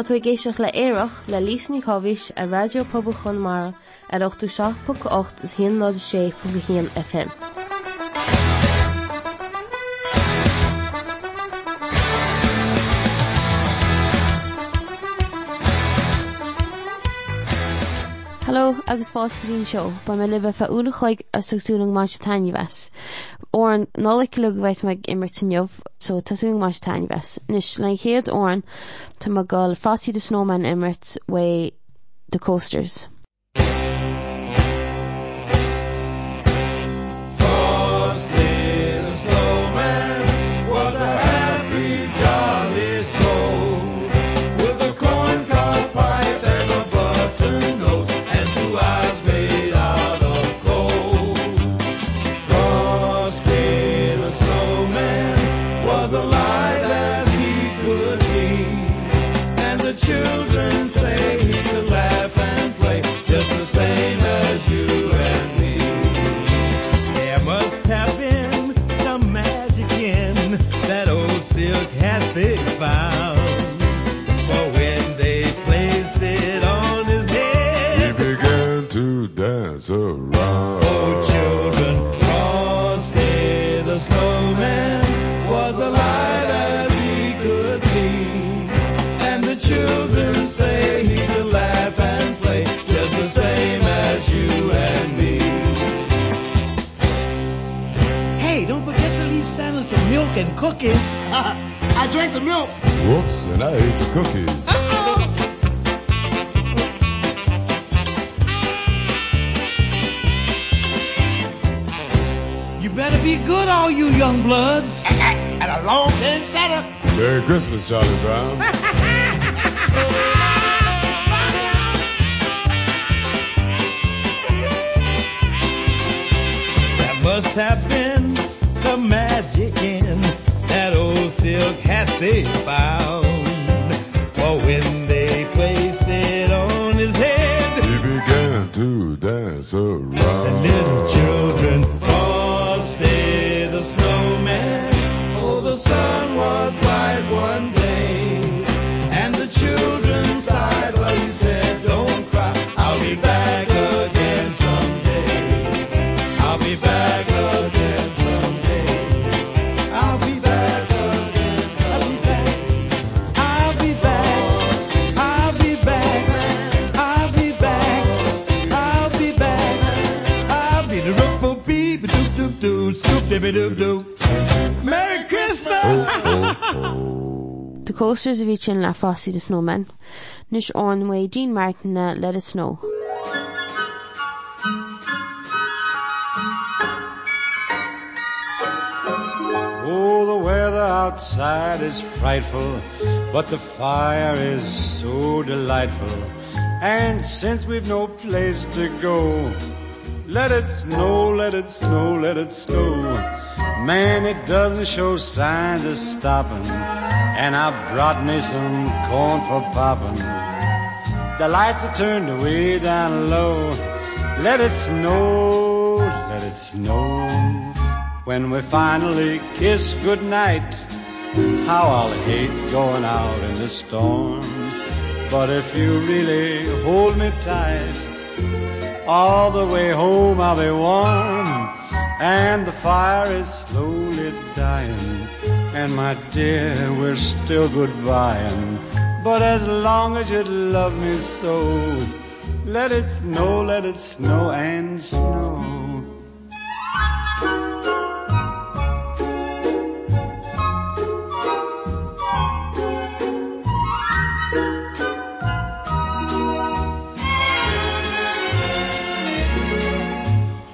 Tú géisioach le éireach le lísní chohís a radiopabal chunmara ar 8ú 6.8 is hí ná sé fu hían FM. Hello agus fáscín seo ba me libh fe úlachaig a suúling má taine wes. Oran nála le bheits me immertinjomh so tasúing má taine wes. Nis le chéad oran tá má gáil fásí de snowman immert way the coasters. Cookies. I drank the milk. Whoops, and I ate the cookies. You better be good, all you young bloods. and a long game Santa. Merry Christmas, Charlie Brown. That must have been silk hat they found. For when Christmas! Oh, oh, oh. The coasters a bhí sin le fásí de snowman, nus an mé Dean Martin uh, Let It Snow. Oh, the weather outside is frightful, but the fire is so delightful. And since we've no place to go, let it snow, let it snow, let it snow. Man, it doesn't show signs of stopping, and I brought me some corn for popping. The lights are turned way down low. Let it snow, let it snow. When we finally kiss goodnight, how I'll hate going out in the storm. But if you really hold me tight, all the way home I'll be warm. And the fire is slowly dying, and my dear, we're still goodbying. But as long as you love me so, let it snow, let it snow and snow.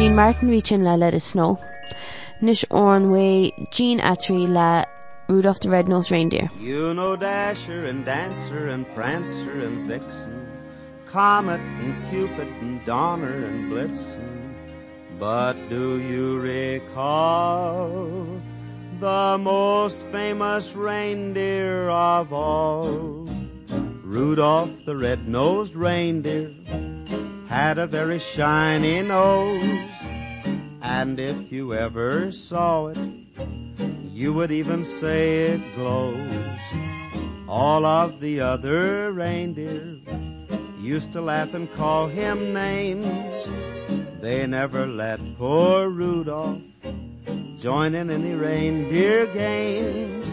Dean Martin Rechin le le is snow. Nish orn way Gene Autry la Rudolph the Red-Nosed Reindeer. You know Dasher and Dancer and Prancer and Vixen, Comet and Cupid and Donner and Blitzen. But do you recall the most famous reindeer of all? Rudolph the red-nosed reindeer had a very shiny nose, and if you ever saw it, you would even say it glows. All of the other reindeer used to laugh and call him names. They never let poor Rudolph join in any reindeer games.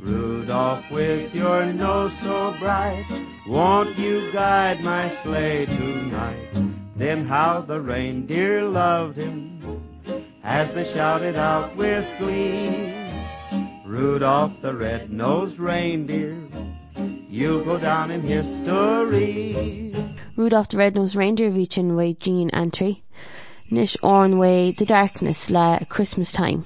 Rudolph, with your nose so bright, won't you guide my sleigh tonight? Then how the reindeer loved him as they shouted out with glee, Rudolph the red-nosed reindeer, you'll go down in history. Rudolph the Red-Nosed Reindeer reaching way Gene Autry. Nish Orn way The Darkness la Christmas Time.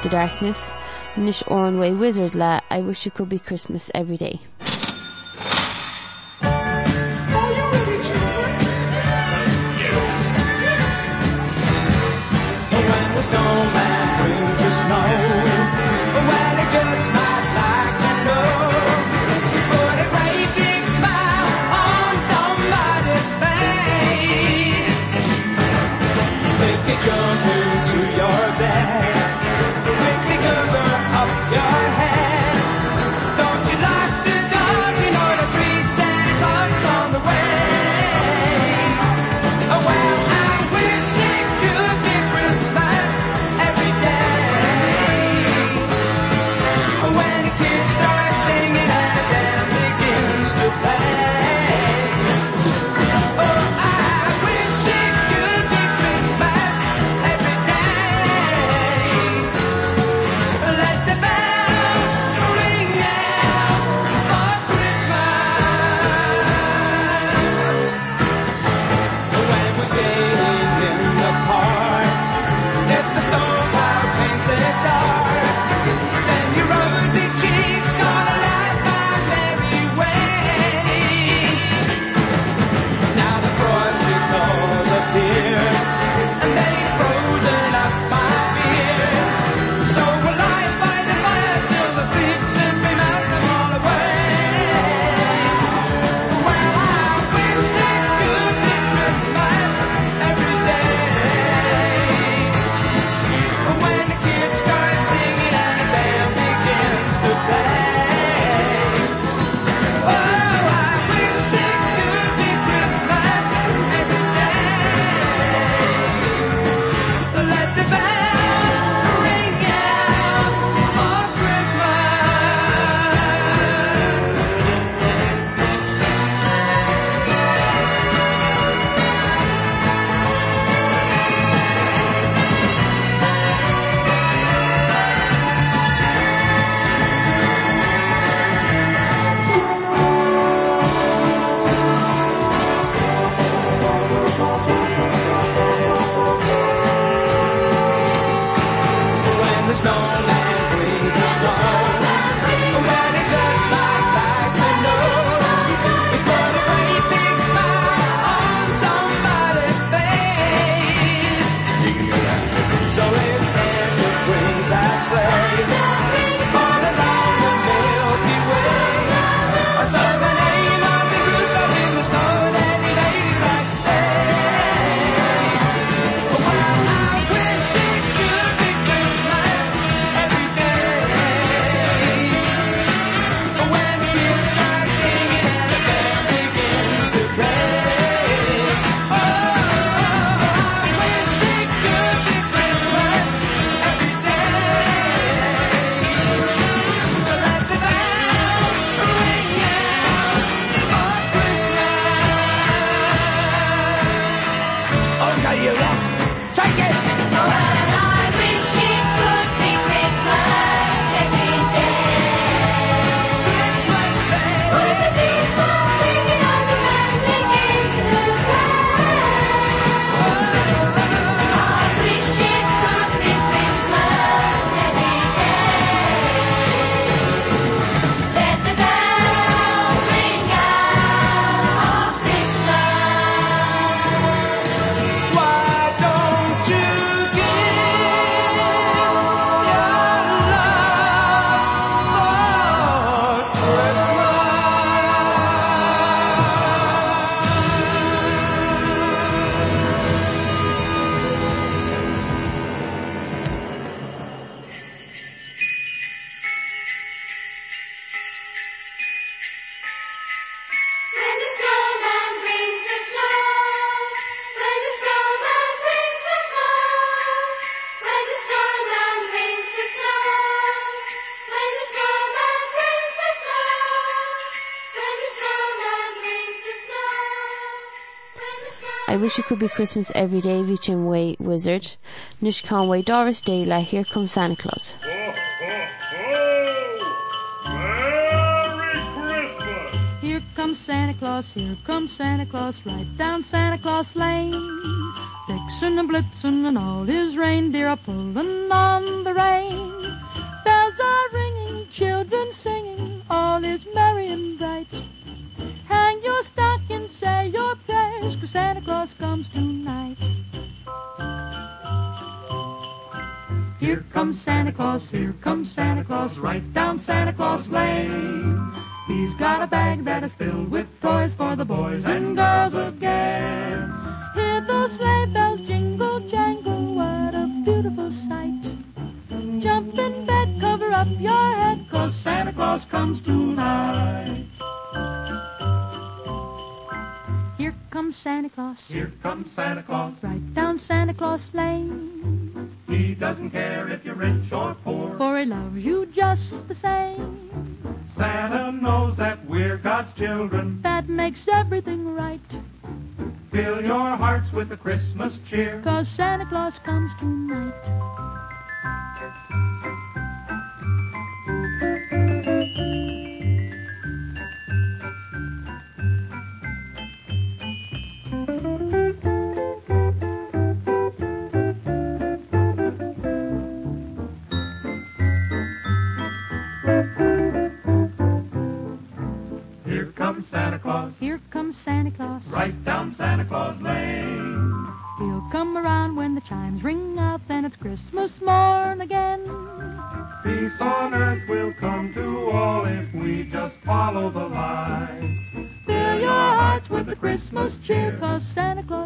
The Darkness, nish Oranway Wizzard la I wish it could be Christmas every day. Wish it could be Christmas every day reaching way Wizzard. Nish Conway Doris Day like here comes Santa Claus. Merry Christmas! Here comes Santa Claus, here comes Santa Claus, right down Santa Claus Lane. Vixen and Blitzen and all his reindeer are pulling on the rein. Bells are ringing, children singing, all is merry and bright. Hang your stocking, say your prayers, 'cause Santa Claus comes tonight. Here comes Santa Claus, here comes Santa Claus, right down Santa Claus Lane. He's got a bag that is filled with toys for the boys and girls again. Hear those sleigh bells jingle jangle, what a beautiful sight. Jump in bed, cover up your head, 'cause Santa Claus comes tonight. Comes Santa Claus, Here comes Santa Claus. right down Santa Claus Lane. He doesn't care if you're rich or poor. For he loves you just the same. Santa knows that we're God's children. That makes everything right. Fill your hearts with the Christmas cheer. 'Cause Santa Claus comes tonight.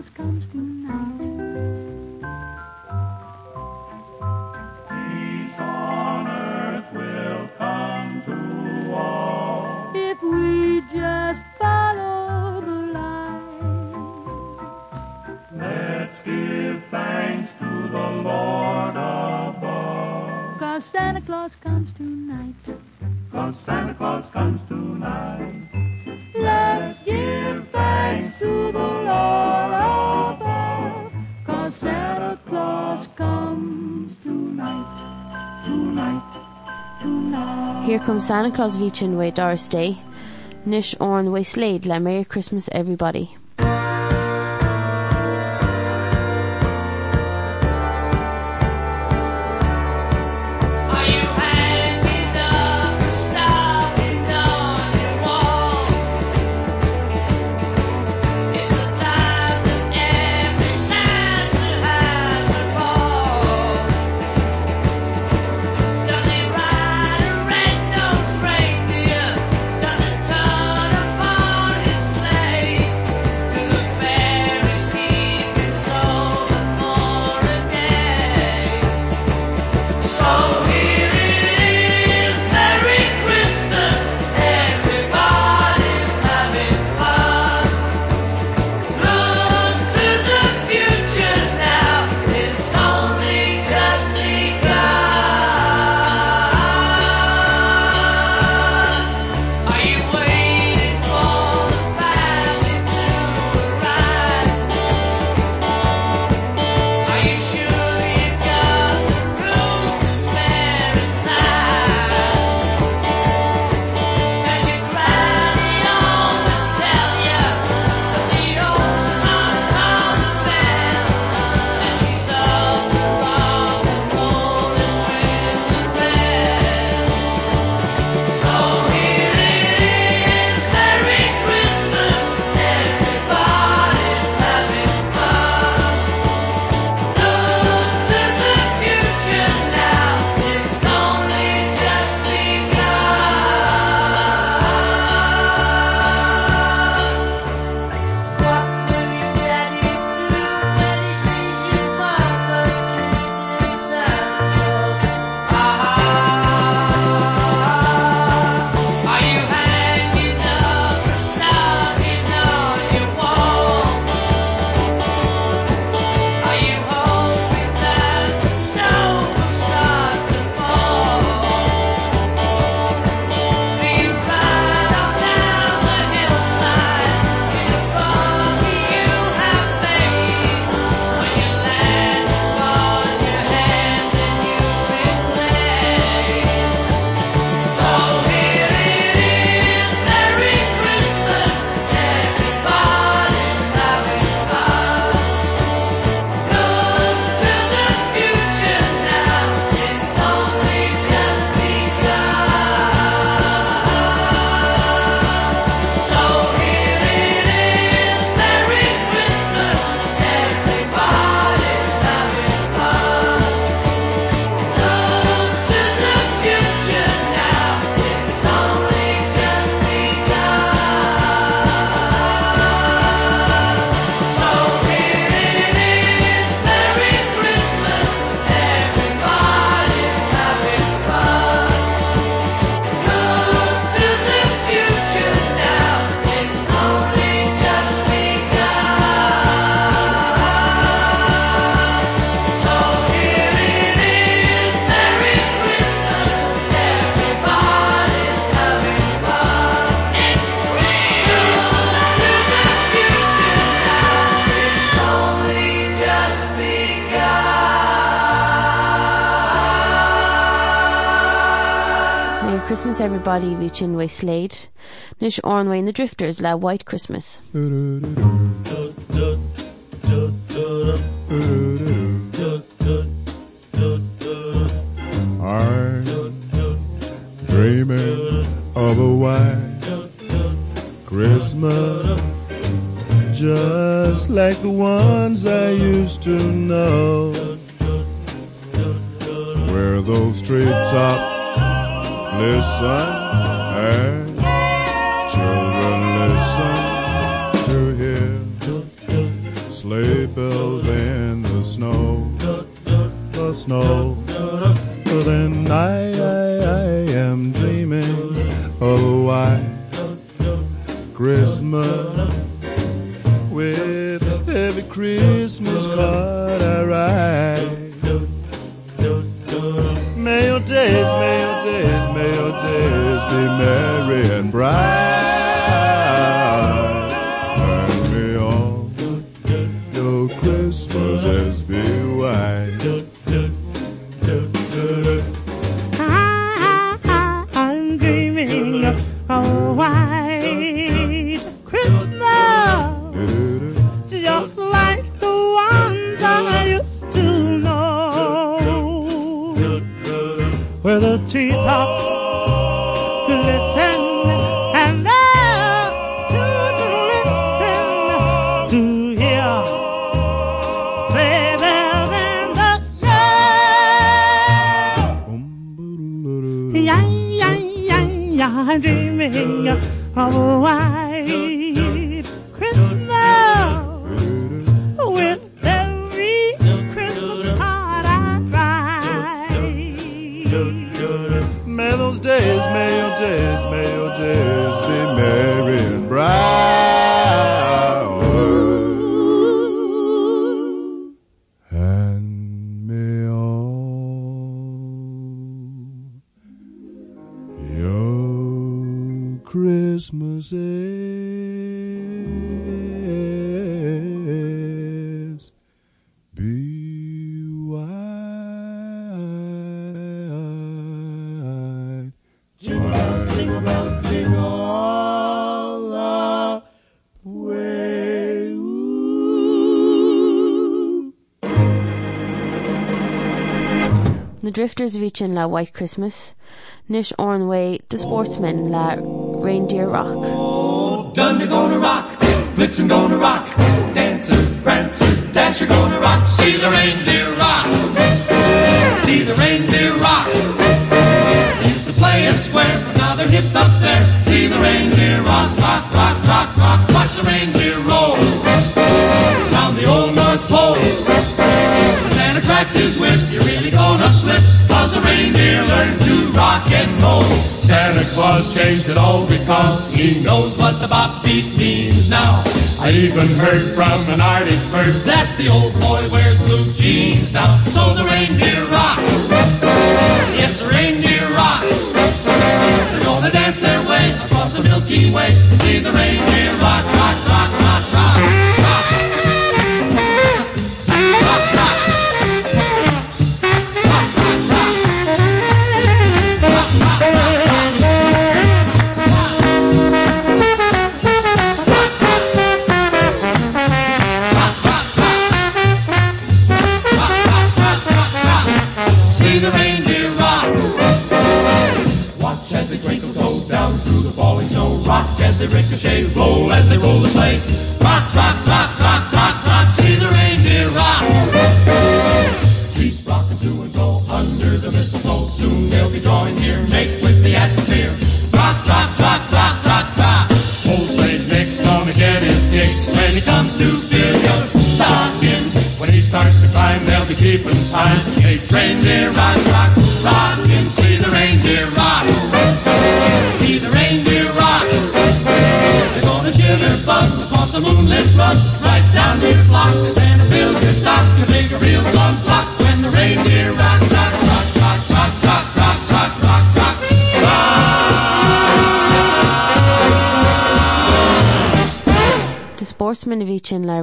Comes tonight. Peace Tonight. Santa Claus reaching way Doris Day. Nish Orn way Slade like Merry Christmas everybody. Ornway the Drifters White Christmas. I'm dreaming of a white Christmas, just like the ones I used to know, where those treetops listen and children listen to hear sleigh bells in the snow, the snow. But then I, I, I am dreaming oh, of a white Christmas with every Christmas card I write. Mary and bright. Dreaming of a Drifters reaching la White Christmas. Nish Ornway, the Sportsmen la Reindeer Rock. Oh, Thunder gonna rock, Blitzen gonna rock, Dancer, Prancer, Dasher gonna rock, see the reindeer rock, see the reindeer rock. Used to play it square, but now they're hipped up there. See the reindeer rock, rock, rock, rock, rock, watch the reindeer roll His whip, you're really gonna flip, cause the reindeer learned to rock and roll. Santa Claus changed it all because he knows what the bop beat means now. I even heard from an Arctic bird that the old boy wears blue jeans now. So the reindeer rock. Yes, the reindeer rock. They're gonna dance their way across the Milky Way. See the reindeer rock, rock, rock,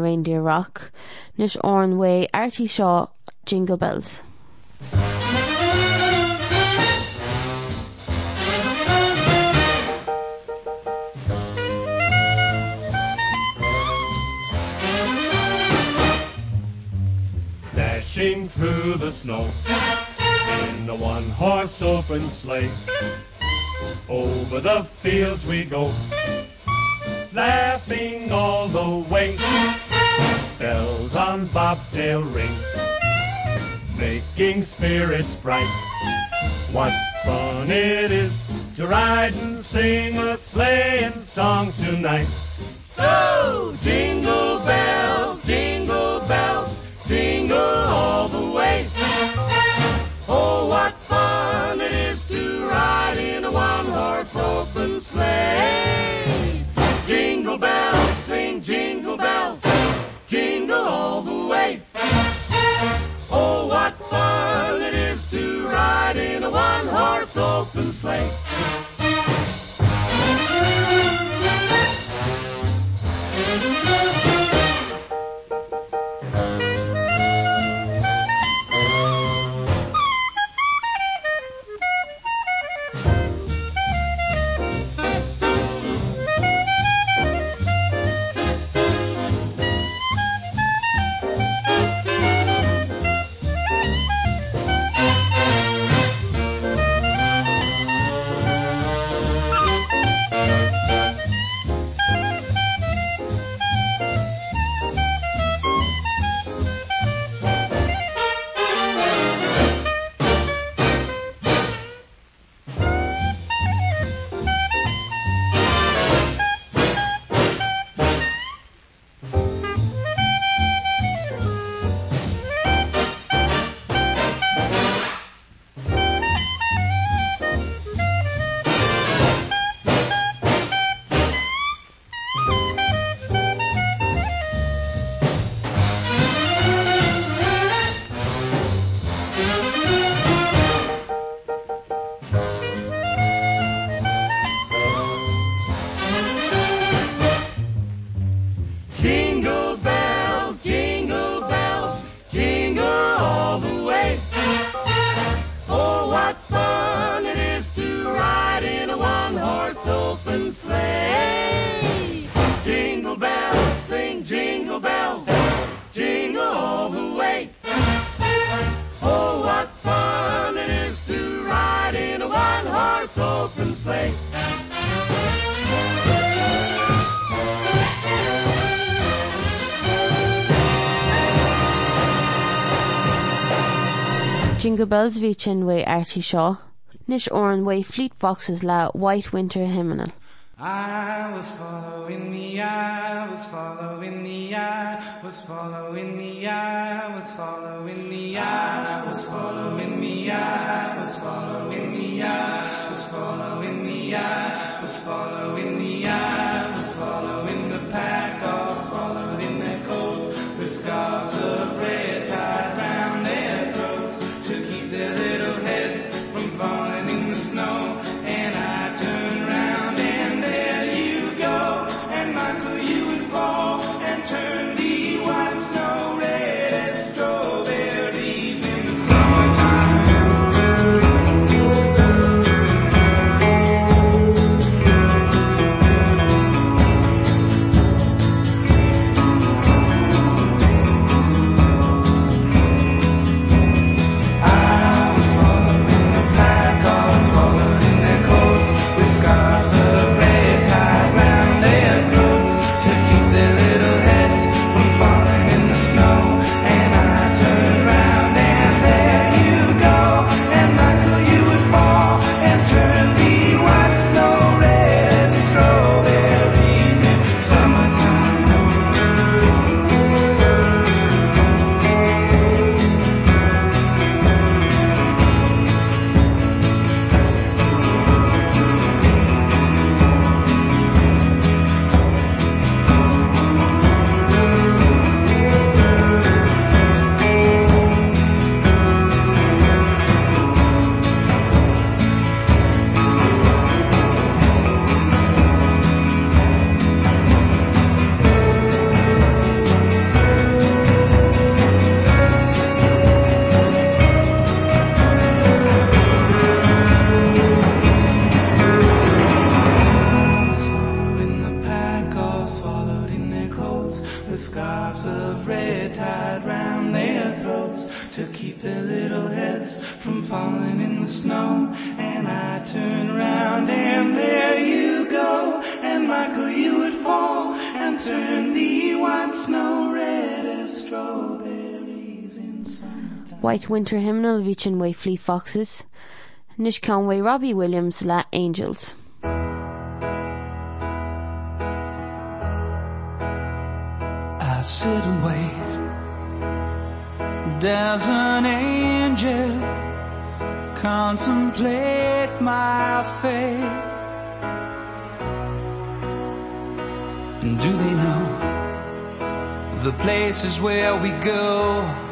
reindeer rock nus an way Shaw, jingle bells. Dashing through the snow in the one horse open sleigh over the fields we go laughing all the way. Bells on bobtail ring, making spirits bright. What fun it is to ride and sing a sleighing song tonight. So jingle bells, jingle bells, jingle all the way. Oh, what fun it is to ride in a one-horse open sleigh. Jingle bells, jingle all the way. Oh, what fun it is to ride in a one-horse open sleigh. Jingle Bells bhí sin way airtí seo. Nis oran way Fleet Foxes le White Winter Hymnal. I was following the eye, was following the eye, was following the eye, was following the eye, was following the eye, was following the eye, was following the eye, was following the eye, was following the pack, all followed in their coats, with scarves White Winter Hymnal sin way Fleet Foxes. Nis Conway Robbie Williams le Angels. I sit and wait. Does an angel contemplate my fate? And do they know the places where we go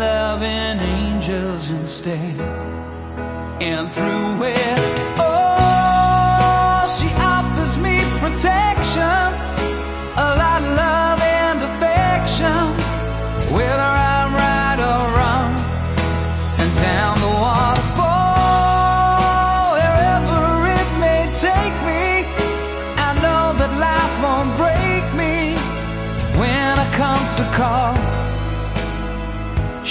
I'm loving angels instead, and through it, oh, she offers me protection,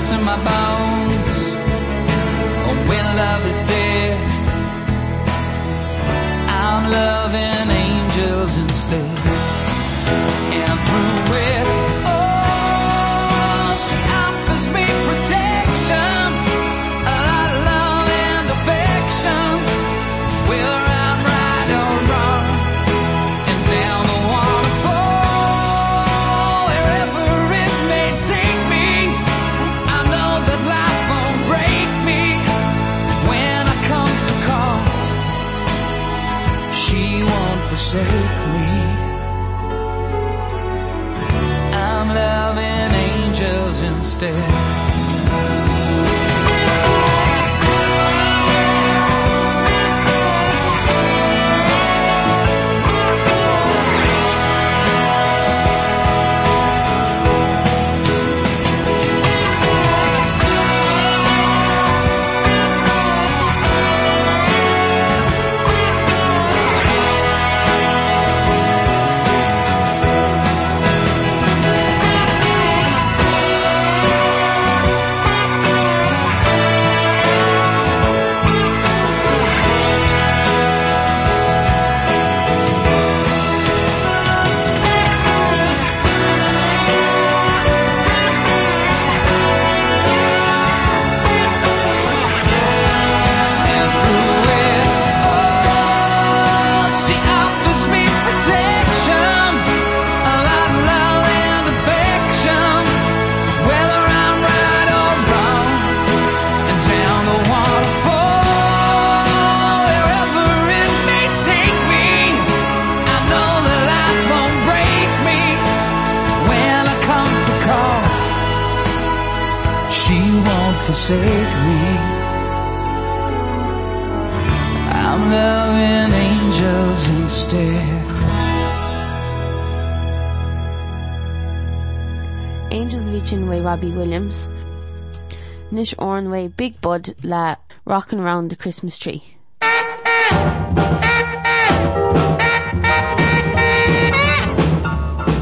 to my bones. Angels Nis orn way Big Bud le Rockin' Around the Christmas Tree.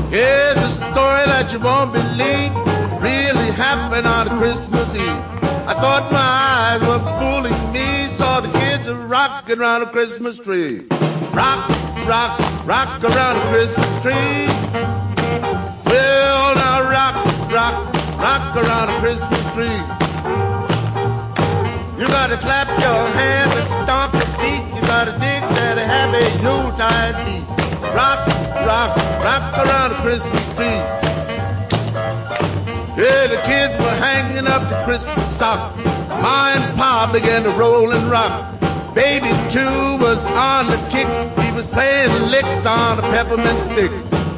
Here's a story that you won't believe. Really happened on Christmas Eve. I thought my eyes were fooling me, saw the kids are rocking around a Christmas tree. Rock, rock, rock around a Christmas tree. Well, now rock, rock, rock around a Christmas tree. You gotta clap your hands and stomp your feet. You gotta dig that happy Yuletide beat. Rock, rock, rock around the Christmas tree. Yeah, the kids were hanging up the Christmas sock. Ma and Pa began to roll and rock. Baby two was on the kick. He was playing licks on a peppermint stick.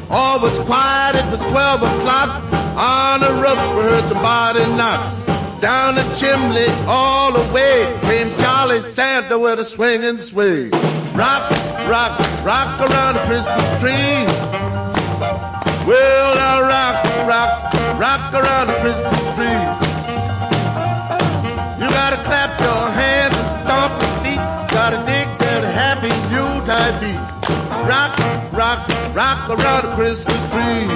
All was quiet. It was 12 o'clock. On the roof, we heard somebody knock. Down the chimney, all the way, came Charlie Santa with a swing. Rock, rock, rock around the Christmas tree. Well, now rock, rock, rock around the Christmas tree. You gotta clap your hands and stomp your feet. Gotta dig that happy Yuletide beat. Rock, rock, rock around the Christmas tree.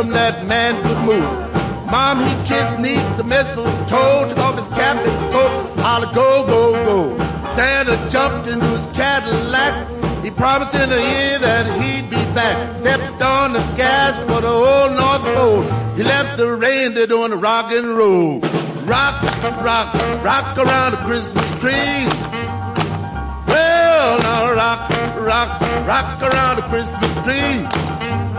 Rhythm that man could move. Mom, he kissed neath the mistletoe, took off his cap and coat, holla go, go, go. Santa jumped into his Cadillac. He promised in a year that he'd be back. Stepped on the gas for the old North Pole. He left the reindeer doing the rock and roll. Rock, rock, rock around the Christmas tree. Well, now rock, rock, rock around the Christmas tree.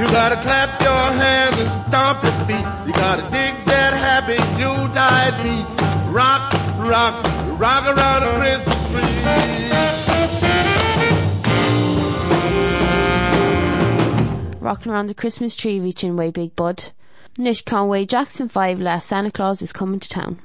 You gotta clap your hands and stomp your feet. You gotta dig that happy Yuletide beat. Rock, rock, rock around the Christmas tree. Rocking around the Christmas tree reaching way big bud. Nish Conway Jackson 5 last Santa Claus is coming to town.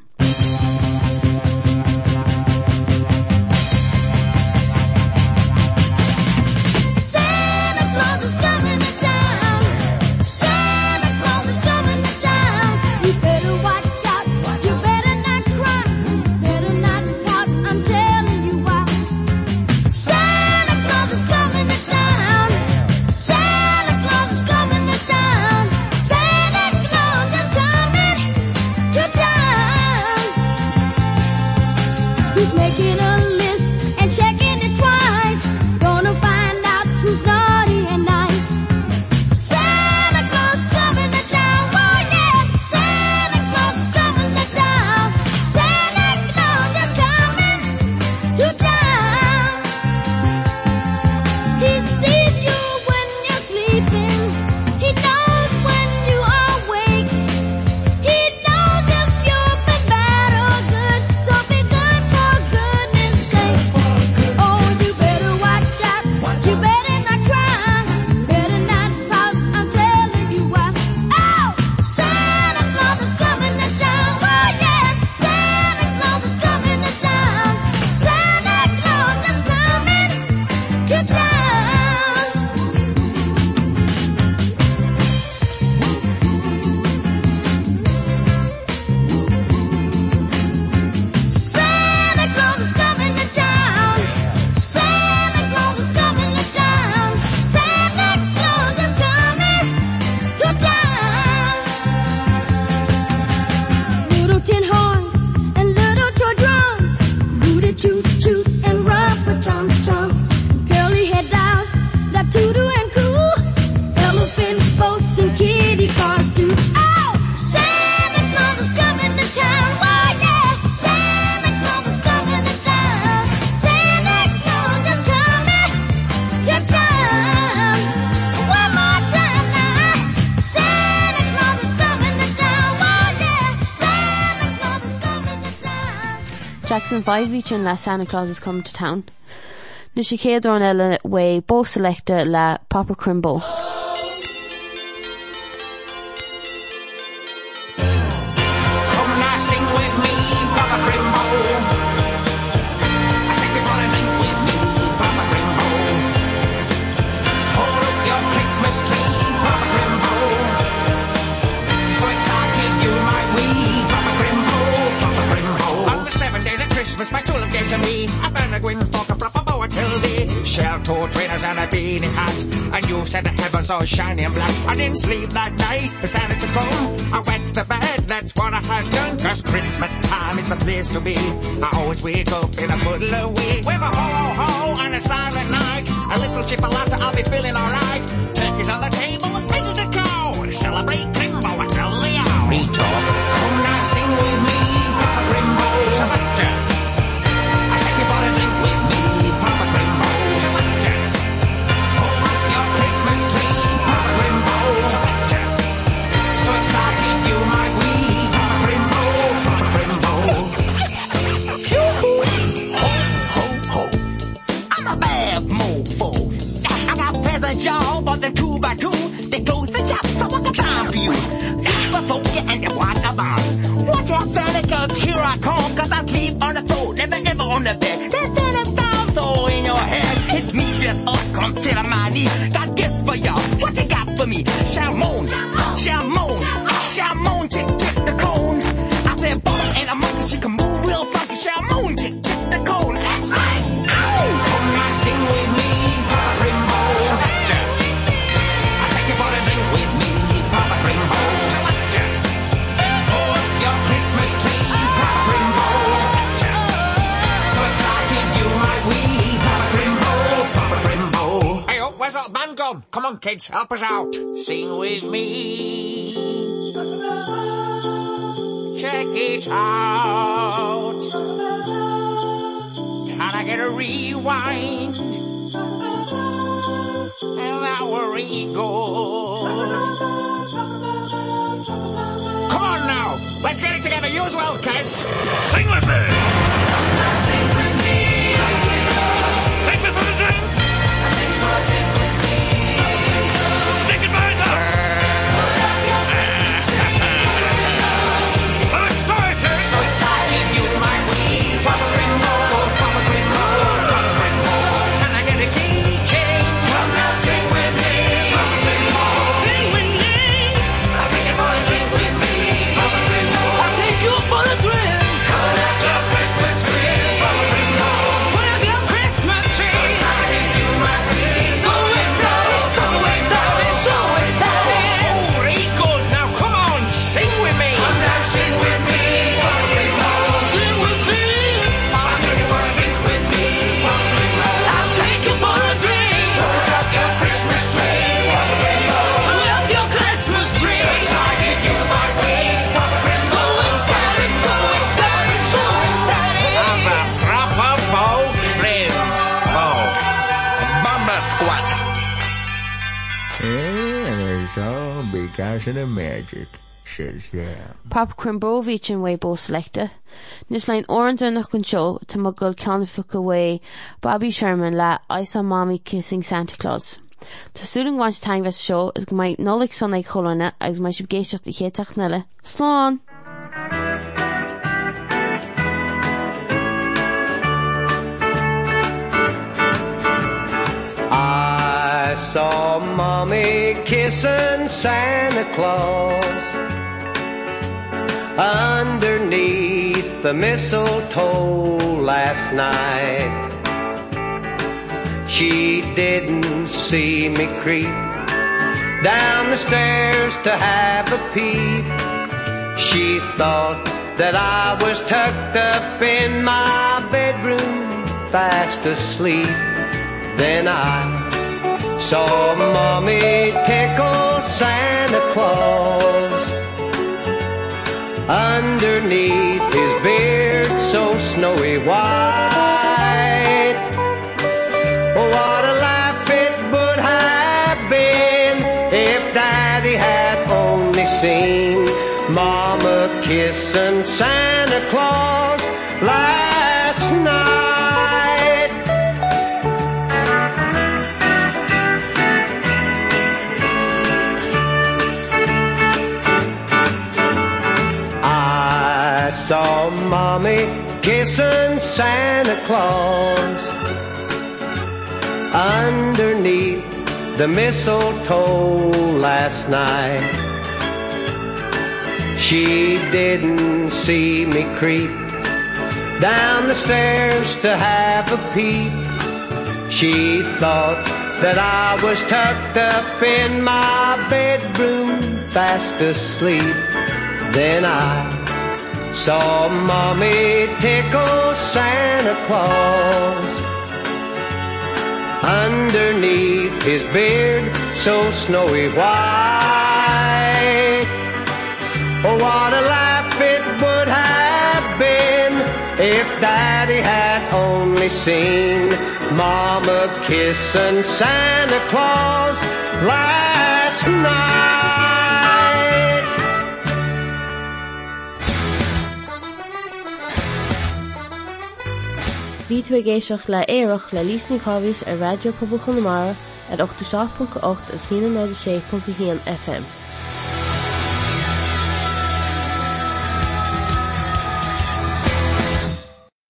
Jackson 5 reaching last Santa Claus is coming to town. Na sé chéad an eile way Bo' Selecta le Proper Crimbo. Shell-toe trainers and a beanie hat. And you said the heavens all shining black. I didn't sleep that night, decided to come. I went to bed, that's what I had done. Cause Christmas time is the place to be. I always wake up in a puddle of wee. With a ho-ho-ho on a silent night. A little chipolata, I'll be feeling alright. Turkey's on the table with things to go. Celebrate Grimbo until the hour. Me talk. Come now, sing with me. Feathers, y'all, but they're two by two. They close the shop, so I time for you. Super funky and you want a bomb. Watch out, fella, cause here I come. Cause I sleep on the floor, never ever on the bed. There's any sound so in your head. It's me just up, come sit my knee. Got gifts for y'all. What you got for me? Shalmon, Shalmon, Shalmon, chick, chick the cone. I said, bump and a monkey, she can move real. Shalmon, chick, chick that band gone? Come on, kids, help us out. Sing with me. Check it out. Can I get a rewind? And that were really good. Come on now, let's get it together. You as well, Kez. Sing with me. Sing with me. So excited you thousand a magic. Pap chun bóhí an bhé bó slechte. Nus lein oranta nach chun seo tá mo goil ceanfa go bhé Bobby Sherman le Ice a Mommy Kissing Santa Claus. Tásúling bhaint teinmhe seo is go maid nólik san ag cholanna agus mai sib géisiocht i chéach nela. Sláán! Saw Mommy kissing Santa Claus underneath the mistletoe last night. She didn't see me creep down the stairs to have a peep. She thought that I was tucked up in my bedroom fast asleep. Then I saw Mommy tickle Santa Claus underneath his beard so snowy white. What a laugh it would have been if Daddy had only seen Mama kissing Santa Claus kissing Santa Claus underneath the mistletoe last night. She didn't see me creep down the stairs to have a peep. She thought that I was tucked up in my bedroom fast asleep. Then I saw mommy tickle Santa Claus underneath his beard so snowy white. Oh, what a laugh it would have been if Daddy had only seen Mama kissing Santa Claus last night. Bhí tú a géisioach le éireach le lísní chohís ar radio poblbal chunamara at 87.8 a 16.1 FM.